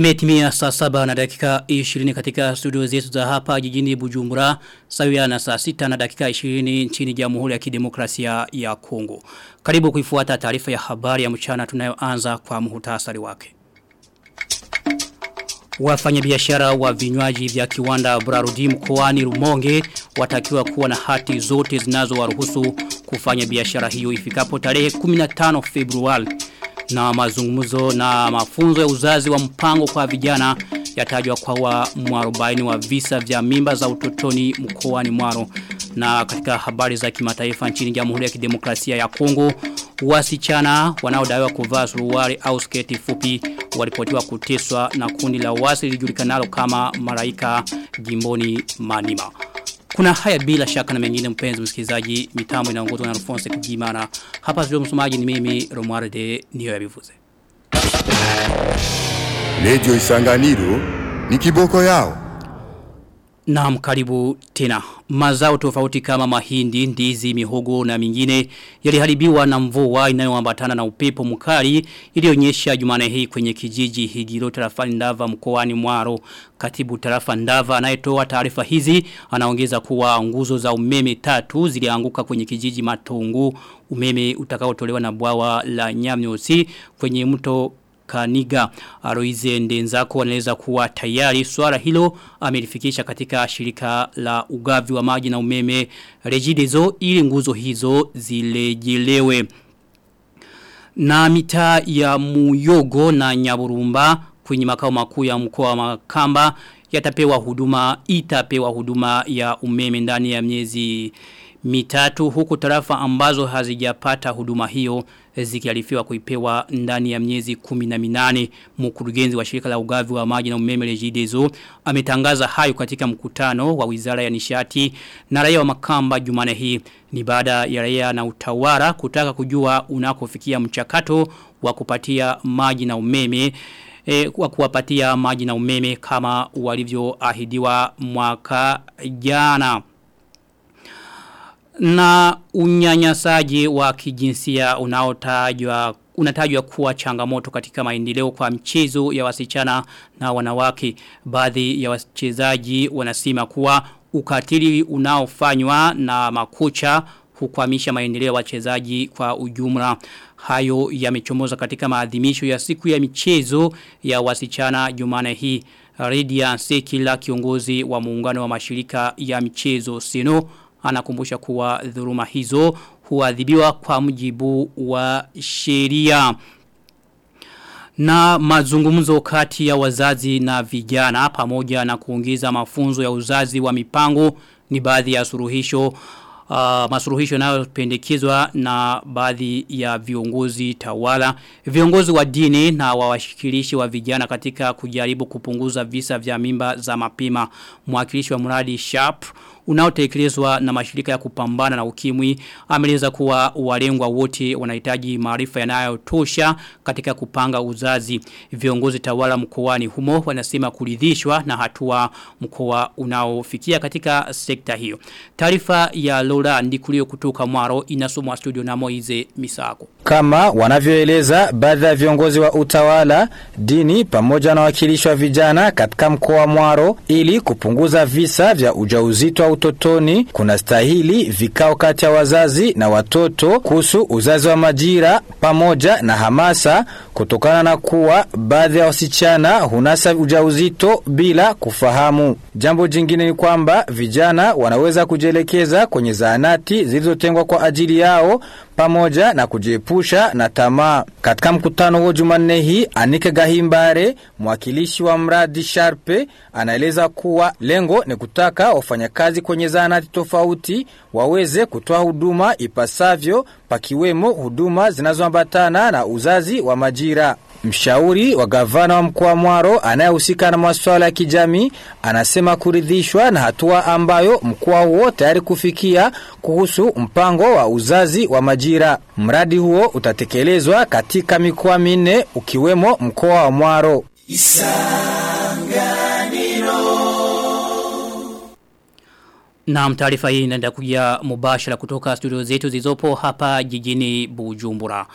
Imetimia saa saba na dakika 20 katika studio zetu za hapa jijini Bujumbura sawia na saa sita na dakika 20 nchini Jamhuri ya Kidemokrasia ya Kongo. Karibu kuifuata taarifa ya habari ya mchana tunayoanza kwa muhutasari wake. Wafanyabiashara wa vinywaji vya kiwanda Brarudi mkoani Rumonge watakiwa kuwa na hati zote zinazowaruhusu kufanya biashara hiyo ifikapo tarehe 15 Februari na mazungumzo na mafunzo ya uzazi wa mpango kwa vijana yatajwa kwa wa mwarobaini wa visa vya mimba za utotoni mkoani mwaro na katika habari za kimataifa nchini Jamhuri ya Kidemokrasia ya Kongo wasichana wanaodaiwa kuvaa suruali au sketi fupi walipotiwa kuteswa na kundi la wasi lilijulikanalo kama Maraika Jimboni Manima. Kuna haya bila shaka na mengine mpenzi msikilizaji mitambo inaongozwa na Alphonse Kijimana. Hapa studio msomaji ni mimi Romualde niyo yabivuze. Radio Isanganiro ni kiboko yao. Naam karibu tena. Mazao tofauti kama mahindi, ndizi, mihogo na mingine yaliharibiwa na mvua inayoambatana na upepo mkali ilionyesha Jumane hii kwenye kijiji Higiro tarafa Ndava mkoani Mwaro. Katibu tarafa Ndava anayetoa taarifa hizi anaongeza kuwa nguzo za umeme tatu zilianguka kwenye kijiji Matungu, umeme utakaotolewa na bwawa la Nyamnyosi kwenye mto Kaniga. Aroize Ndenzako anaeleza kuwa tayari swala hilo amelifikisha katika shirika la ugavi wa maji na umeme rejidezo ili nguzo hizo zilejelewe. Na mitaa ya Muyogo na Nyaburumba kwenye makao makuu ya mkoa wa Makamba yatapewa huduma itapewa huduma ya umeme ndani ya miezi mitatu huku tarafa ambazo hazijapata huduma hiyo zikiarifiwa kuipewa ndani ya miezi kumi na minane. Mkurugenzi wa shirika la ugavi wa maji na umeme Regideso ametangaza hayo katika mkutano wa wizara ya nishati na raia wa makamba jumane hii. Ni baada ya raia na utawala kutaka kujua unakofikia mchakato wa kupatia maji na umeme e, kwa kuwapatia maji na umeme kama walivyoahidiwa mwaka jana na unyanyasaji wa kijinsia unaotajwa unatajwa kuwa changamoto katika maendeleo kwa mchezo ya wasichana na wanawake. Baadhi ya wachezaji wanasema kuwa ukatili unaofanywa na makocha hukwamisha maendeleo ya wachezaji kwa ujumla. Hayo yamechomoza katika maadhimisho ya siku ya michezo ya wasichana jumane hii. Redia Sekila kiongozi wa muungano wa mashirika ya michezo Sino anakumbusha kuwa dhuruma hizo huadhibiwa kwa mujibu wa sheria. Na mazungumzo kati ya wazazi na vijana pamoja na kuongeza mafunzo ya uzazi wa mipango ni baadhi ya suruhisho uh, masuruhisho yanayopendekezwa na baadhi ya viongozi tawala. Viongozi wa dini na wawashikilishi wa vijana katika kujaribu kupunguza visa vya mimba za mapema. Mwakilishi wa mradi sharp unaotekelezwa na mashirika ya kupambana na ukimwi ameleza kuwa walengwa wote wanahitaji maarifa yanayotosha katika kupanga uzazi. Viongozi tawala mkoani humo wanasema kuridhishwa na hatua mkoa unaofikia katika sekta hiyo. Taarifa ya Lola ndikulio kutoka Mwaro inasomwa studio na Moize Misako kama wanavyoeleza baadhi ya viongozi wa utawala dini pamoja na wakilishi wa vijana katika mkoa wa Mwaro ili kupunguza visa vya ujauzito wa utotoni kuna stahili vikao kati ya wazazi na watoto kuhusu uzazi wa majira pamoja na hamasa kutokana na kuwa baadhi ya wasichana hunasa ujauzito bila kufahamu. Jambo jingine ni kwamba vijana wanaweza kujielekeza kwenye zahanati zilizotengwa kwa ajili yao pamoja na kujiepusha na tamaa. Katika mkutano huo Jumanne hii, Anike Gahimbare, mwakilishi wa mradi Sharpe, anaeleza kuwa lengo ni kutaka wafanyakazi kwenye zahanati tofauti waweze kutoa huduma ipasavyo, pakiwemo huduma zinazoambatana na uzazi wa majira. Mshauri wa gavana wa mkoa Mwaro anayehusika na masuala ya kijamii anasema kuridhishwa na hatua ambayo mkoa huo tayari kufikia kuhusu mpango wa uzazi wa majira. Mradi huo utatekelezwa katika mikoa minne ukiwemo mkoa wa Mwaro. Na taarifa hii inaenda kuja mubashara kutoka studio zetu zilizopo hapa jijini Bujumbura.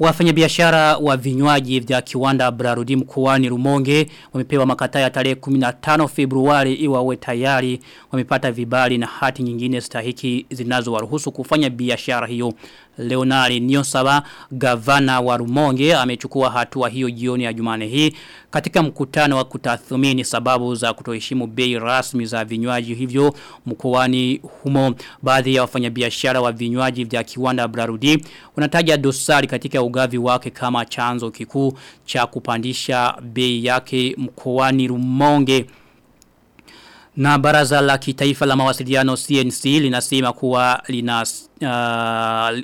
Wafanyabiashara wa vinywaji vya kiwanda Brarudi mkoani Rumonge wamepewa makataa ya tarehe 15 Februari iwawe wawe tayari wamepata vibali na hati nyingine stahiki zinazowaruhusu kufanya biashara hiyo. Leonari Nyosaba gavana wa Rumonge amechukua hatua hiyo jioni ya Jumane hii katika mkutano wa kutathmini sababu za kutoheshimu bei rasmi za vinywaji hivyo mkoani humo. Baadhi ya wafanyabiashara wa vinywaji vya kiwanda Brarudi wanataja dosari katika ugavi wake kama chanzo kikuu cha kupandisha bei yake mkoani Rumonge na baraza la kitaifa la mawasiliano CNC linasema kuwa uh,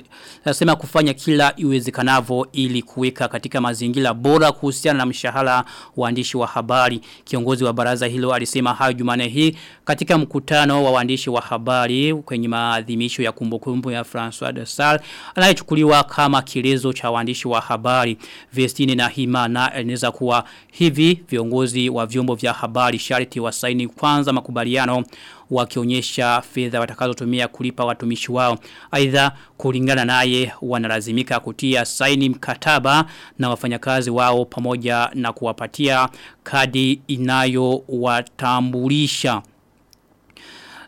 linasema kufanya kila iwezekanavyo ili kuweka katika mazingira bora kuhusiana na mshahara waandishi wa habari. Kiongozi wa baraza hilo alisema hayo Jumane hii katika mkutano wa waandishi wa habari kwenye maadhimisho ya kumbukumbu ya François de Sales anayechukuliwa kama kilezo cha waandishi wa habari. Vestine na Himana alineza kuwa hivi viongozi wa vyombo vya habari sharti wasaini kwanza makubaliano wakionyesha fedha watakazotumia kulipa watumishi wao. Aidha kulingana naye wanalazimika kutia saini mkataba na wafanyakazi wao pamoja na kuwapatia kadi inayowatambulisha.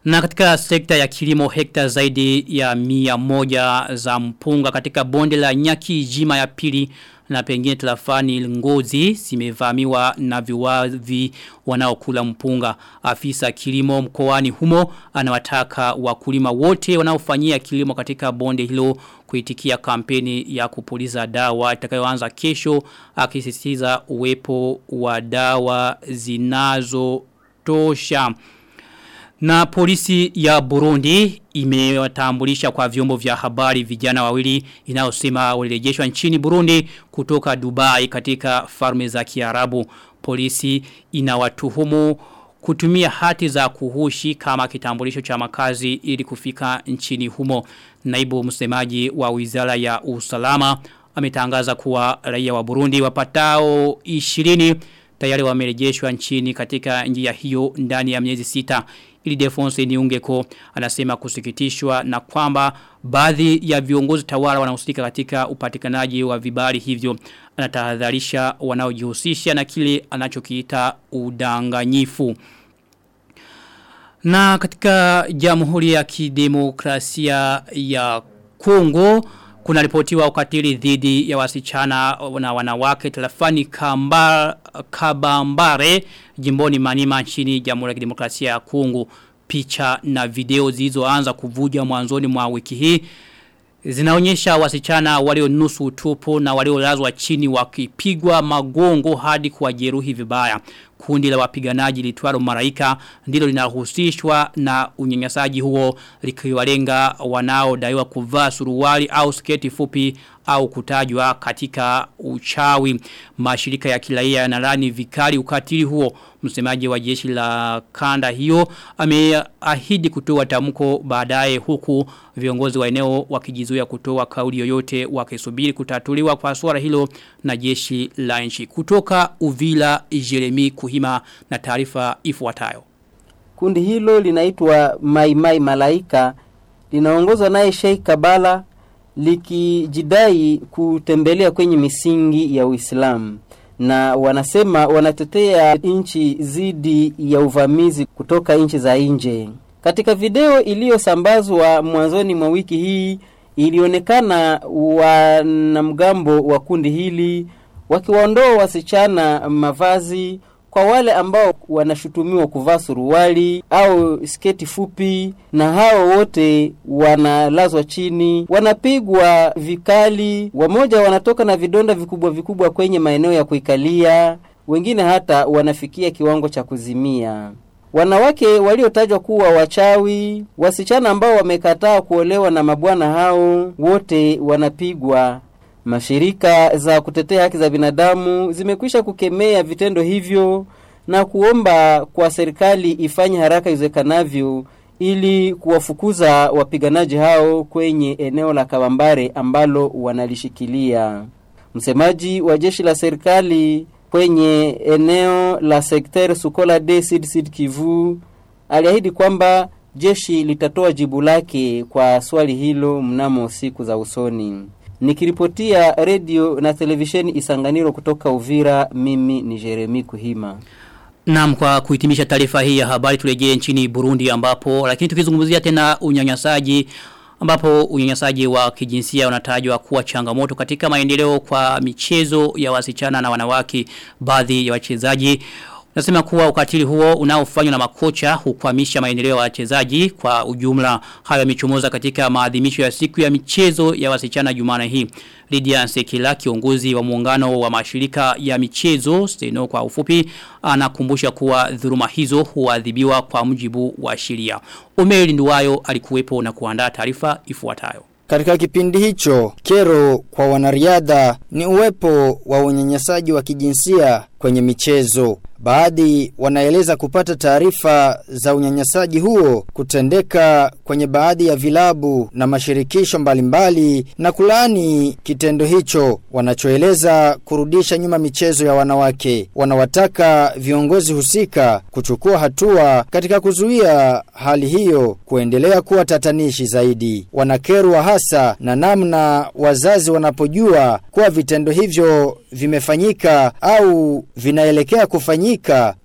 Na katika sekta ya kilimo hekta zaidi ya mia moja za mpunga katika bonde la nyaki jima ya pili na pengine tulafani ngozi simevamiwa na viwavi wanaokula mpunga. Afisa kilimo mkoani humo anawataka wakulima wote wanaofanyia kilimo katika bonde hilo kuitikia kampeni ya kupuliza dawa itakayoanza kesho akisisitiza uwepo wa dawa zinazotosha. Na polisi ya Burundi imewatambulisha kwa vyombo vya habari vijana wawili inayosema walirejeshwa nchini Burundi kutoka Dubai katika farme za Kiarabu. Polisi inawatuhumu kutumia hati za kuhushi kama kitambulisho cha makazi ili kufika nchini humo. Naibu msemaji wa Wizara ya Usalama ametangaza kuwa raia wa Burundi wapatao 20 tayari wamerejeshwa nchini katika njia hiyo ndani ya miezi sita. Ili Defonse Niungeko anasema kusikitishwa na kwamba baadhi ya viongozi tawala wanahusika katika upatikanaji wa vibali hivyo anatahadharisha wanaojihusisha na kile anachokiita udanganyifu. Na katika jamhuri ya kidemokrasia ya Kongo kuna ripotiwa ukatili dhidi ya wasichana na wanawake telefani kabambare jimboni manima nchini jamhuri ya kidemokrasia ya Kongo. Picha na video zilizoanza kuvuja mwanzoni mwa wiki hii zinaonyesha wasichana walio nusu utupu na waliolazwa chini wakipigwa magongo hadi kwa jeruhi vibaya. Kundi la wapiganaji litwalo maraika ndilo linahusishwa na unyanyasaji huo likiwalenga wanaodaiwa kuvaa suruali au sketi fupi au kutajwa katika uchawi. Mashirika ya kiraia yanalani vikali ukatili huo. Msemaji wa jeshi la kanda hiyo ameahidi kutoa tamko baadaye huku viongozi wa eneo wakijizuia kutoa kauli yoyote wakisubiri kutatuliwa kwa swala hilo na jeshi la nchi. Kutoka Uvila jeremi Kuhima na taarifa ifuatayo. Kundi hilo linaitwa Mai Mai Malaika linaongozwa naye Sheikh Kabala likijidai kutembelea kwenye misingi ya Uislamu na wanasema wanatetea nchi zidi ya uvamizi kutoka nchi za nje. Katika video iliyosambazwa mwanzoni mwa wiki hii ilionekana wanamgambo wa kundi hili wakiwaondoa wasichana mavazi kwa wale ambao wanashutumiwa kuvaa suruali au sketi fupi, na hao wote wanalazwa chini, wanapigwa vikali. Wamoja wanatoka na vidonda vikubwa vikubwa kwenye maeneo ya kuikalia, wengine hata wanafikia kiwango cha kuzimia. Wanawake waliotajwa kuwa wachawi, wasichana ambao wamekataa kuolewa na mabwana hao, wote wanapigwa. Mashirika za kutetea haki za binadamu zimekwisha kukemea vitendo hivyo na kuomba kwa serikali ifanye haraka iwezekanavyo ili kuwafukuza wapiganaji hao kwenye eneo la Kawambare ambalo wanalishikilia. Msemaji wa jeshi la serikali kwenye eneo la sekter Sukola de Sid Kivu aliahidi kwamba jeshi litatoa jibu lake kwa swali hilo mnamo siku za usoni. Nikiripotia redio na televisheni Isanganiro kutoka Uvira, mimi ni Jeremi Kuhima. Naam kwa kuhitimisha taarifa hii ya habari turejee nchini Burundi ambapo lakini tukizungumzia tena unyanyasaji ambapo unyanyasaji wa kijinsia unatajwa kuwa changamoto katika maendeleo kwa michezo ya wasichana na wanawake baadhi ya wachezaji Nasema kuwa ukatili huo unaofanywa na makocha hukwamisha maendeleo ya wachezaji kwa ujumla hayo yamechomoza katika maadhimisho ya siku ya michezo ya wasichana Jumana hii. Lydia sekila kiongozi wa muungano wa mashirika ya michezo steno kwa ufupi anakumbusha kuwa dhuluma hizo huadhibiwa kwa mujibu wa sheria. Omeri Nduwayo alikuwepo na kuandaa taarifa ifuatayo. Katika kipindi hicho, kero kwa wanariadha ni uwepo wa unyanyasaji wa kijinsia kwenye michezo. Baadhi wanaeleza kupata taarifa za unyanyasaji huo kutendeka kwenye baadhi ya vilabu na mashirikisho mbalimbali na kulani kitendo hicho wanachoeleza kurudisha nyuma michezo ya wanawake. Wanawataka viongozi husika kuchukua hatua katika kuzuia hali hiyo kuendelea kuwa tatanishi zaidi. Wanakerwa hasa na namna wazazi wanapojua kuwa vitendo hivyo vimefanyika au vinaelekea kufanyika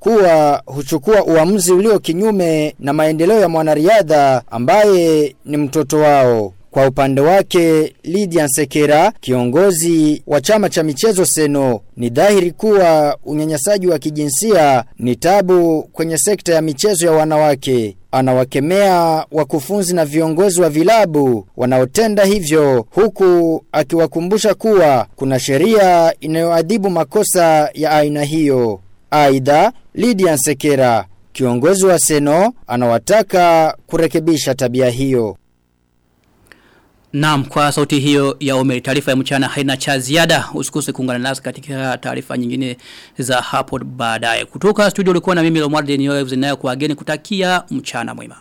kuwa huchukua uamuzi ulio kinyume na maendeleo ya mwanariadha ambaye ni mtoto wao. Kwa upande wake Lydia Nsekera, kiongozi wa chama cha michezo Seno, ni dhahiri kuwa unyanyasaji wa kijinsia ni tabu kwenye sekta ya michezo ya wanawake. Anawakemea wakufunzi na viongozi wa vilabu wanaotenda hivyo huku akiwakumbusha kuwa kuna sheria inayoadhibu makosa ya aina hiyo. Aidha, Lydia Nsekera, kiongozi wa Seno, anawataka kurekebisha tabia hiyo. Naam kwa sauti hiyo ya umeri taarifa ya mchana haina cha ziada usikose kuungana nasi katika taarifa nyingine za hapo baadaye. Kutoka studio ulikuwa na mimi Lomar Denio nayo kutakia mchana mwema.